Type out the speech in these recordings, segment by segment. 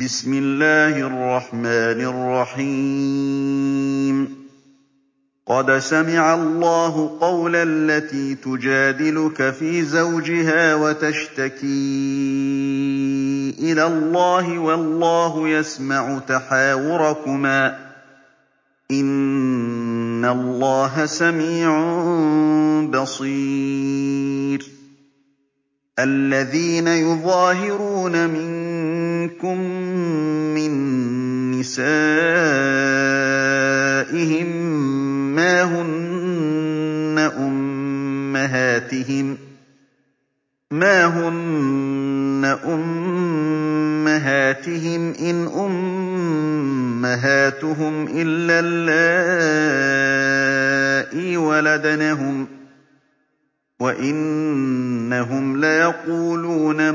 بِسْمِ اللَّهِ الرَّحْمَٰنِ الرَّحِيمِ. قَدْ سَمِعَ اللَّهُ قَوْلَ الَّتِي تُجَادِلُكَ فِي زَوْجِهَا وَتَشْتَكِي إِلَى اللَّهِ وَاللَّهُ يَسْمَعُ تَحَاوُرَكُمَا ۚ. إِنَّ اللَّهَ سَمِيعٌ بَصِيرٌ. الَّذِينَ يُظَاهِرُونَ مِنكُم مِّن نِّسَائِهِم مَّا هُنَّ أُمَّهَاتِهِمْ ۖ إِنْ أُمَّهَاتُهُمْ إِلَّا اللَّائِي وَلَدْنَهُمْ ۚ وَإِنَّهُمْ لَيَقُولُونَ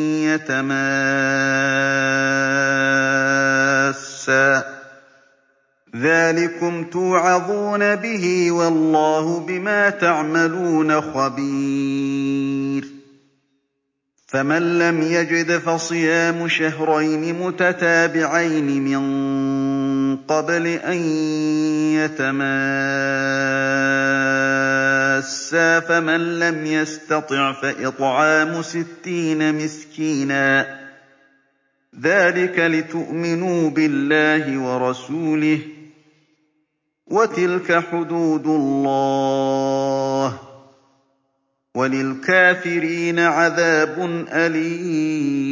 يَتَمَاسَّا ۚ. ذَٰلِكُمْ تُوعَظُونَ بِهِ ۚ وَاللَّهُ بِمَا تَعْمَلُونَ خَبِيرٌ. فَمَن لَّمْ يَجِدْ فَصِيَامُ شَهْرَيْنِ مُتَتَابِعَيْنِ مِن قَبْلِ أَن يَتَمَاسَّا ۖ فَمَن لَّمْ يَسْتَطِعْ فَإِطْعَامُ سِتِّينَ مِسْكِينًا ۚ. ذَٰلِكَ لِتُؤْمِنُوا بِاللَّهِ وَرَسُولِهِ ۚ. وَتِلْكَ حُدُودُ اللَّهِ ۗ. وَلِلْكَافِرِينَ عَذَابٌ أَلِيمٌ.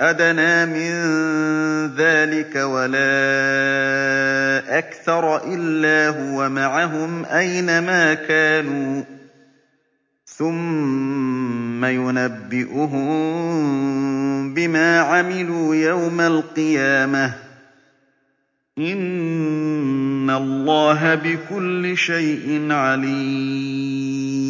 أَدْنَىٰ مِن ذَٰلِكَ وَلَا أَكْثَرَ إِلَّا هُوَ مَعَهُمْ أَيْنَ مَا كَانُوا ۖ. ثُمَّ يُنَبِّئُهُم بِمَا عَمِلُوا يَوْمَ الْقِيَامَةِ ۚ. إِنَّ اللَّهَ بِكُلِّ شَيْءٍ عَلِيمٌ.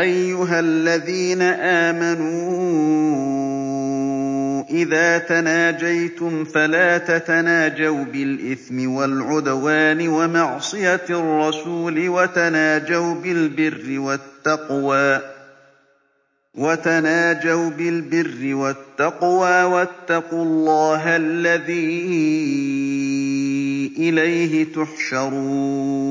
أَيُّهَا الَّذِينَ آمَنُوا إِذَا تَنَاجَيْتُمْ فَلَا تَتَنَاجَوْا بِالْإِثْمِ وَالْعُدْوَانِ وَمَعْصِيَتِ الرَّسُولِ وَتَنَاجَوْا بِالْبِرِّ وَالتَّقْوَىٰ وَاتَّقُوا اللَّهَ الَّذِي إِلَيْهِ تُحْشَرُونَ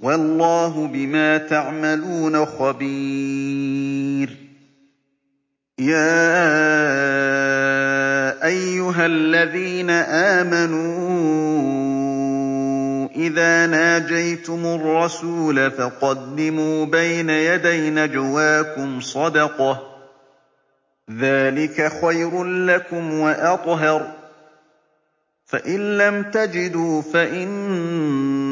وَاللَّهُ بِمَا تَعْمَلُونَ خَبِيرٌ. يَا أَيُّهَا الَّذِينَ آمَنُوا إِذَا نَاجَيْتُمُ الرَّسُولَ فَقَدِّمُوا بَيْنَ يَدَيْ نَجْوَاكُمْ صَدَقَةً ۚ. ذَٰلِكَ خَيْرٌ لَّكُمْ وَأَطْهَرُ ۚ. فَإِن لَّمْ تَجِدُوا فَإِنَّ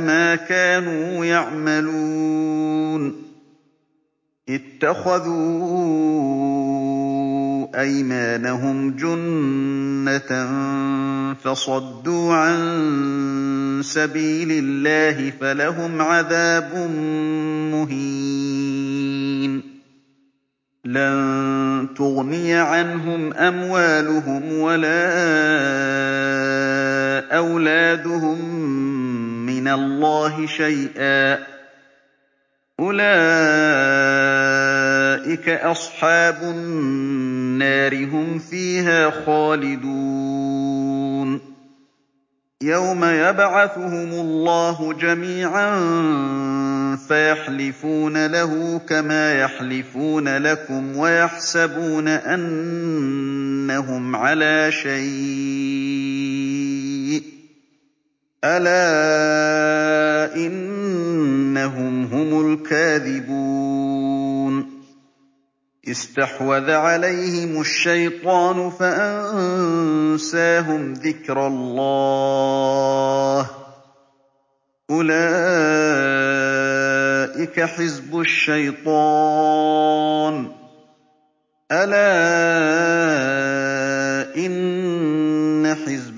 مَا كَانُوا يَعْمَلُونَ. اتَّخَذُوا أَيْمَانَهُمْ جُنَّةً فَصَدُّوا عَن سَبِيلِ اللَّهِ فَلَهُمْ عَذَابٌ مُّهِينٌ. لَّن تُغْنِيَ عَنْهُمْ أَمْوَالُهُمْ وَلَا أَوْلَادُهُم اللَّهِ شَيْئًا ۚ. أُولَٰئِكَ أَصْحَابُ النَّارِ ۖ هُمْ فِيهَا خَالِدُونَ. يَوْمَ يَبْعَثُهُمُ اللَّهُ جَمِيعًا فَيَحْلِفُونَ لَهُ كَمَا يَحْلِفُونَ لَكُمْ وَيَحْسَبُونَ أَنَّهُمْ عَلَىٰ شَيْءٍ ۚ. أَلَا إِنَّهُمْ هُمُ الْكَاذِبُونَ اسْتَحْوَذَ عَلَيْهِمُ الشَّيْطَانُ فَأَنسَاهُمْ ذِكْرَ اللَّهِ ۚ أُولَٰئِكَ حِزْبُ الشَّيْطَانِ ۚ أَلَا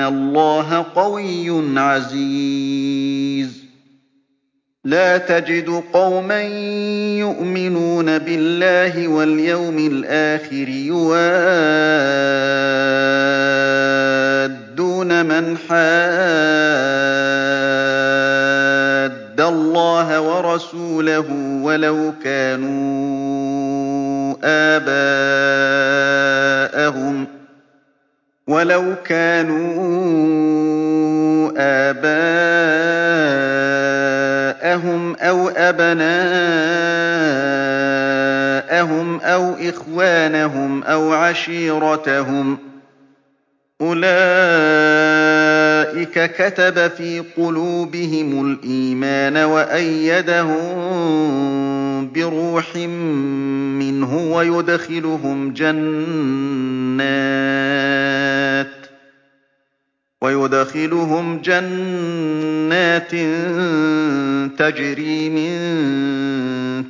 اللَّهَ قَوِيٌّ عَزِيزٌ. لَّا تَجِدُ قَوْمًا يُؤْمِنُونَ بِاللَّهِ وَالْيَوْمِ الْآخِرِ يُوَادُّونَ مَنْ حَادَّ اللَّهَ وَرَسُولَهُ وَلَوْ كَانُوا آبَاءَهُمْ أَوْ أَبْنَاءَهُمْ أَوْ إِخْوَانَهُمْ أَوْ عَشِيرَتَهُمْ ۚ أُولَٰئِكَ كَتَبَ فِي قُلُوبِهِمُ الْإِيمَانَ وَأَيَّدَهُم بِرُوحٍ مِّنْهُ وَيُدْخِلُهُمْ جَنَّاتٍ تَجْرِي مِن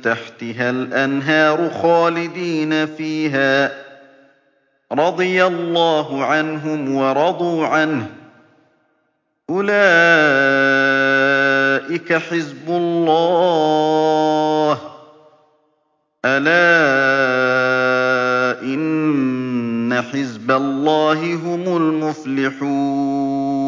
تَحْتِهَا الْأَنْهَارُ خَالِدِينَ فِيهَا ۚ رَضِيَ اللَّهُ عَنْهُمْ وَرَضُوا عَنْهُ ۚ أُولَٰئِكَ حِزْبُ اللَّهِ ۚ أَلَا حِزْبَ اللَّهِ هُمُ الْمُفْلِحُونَ.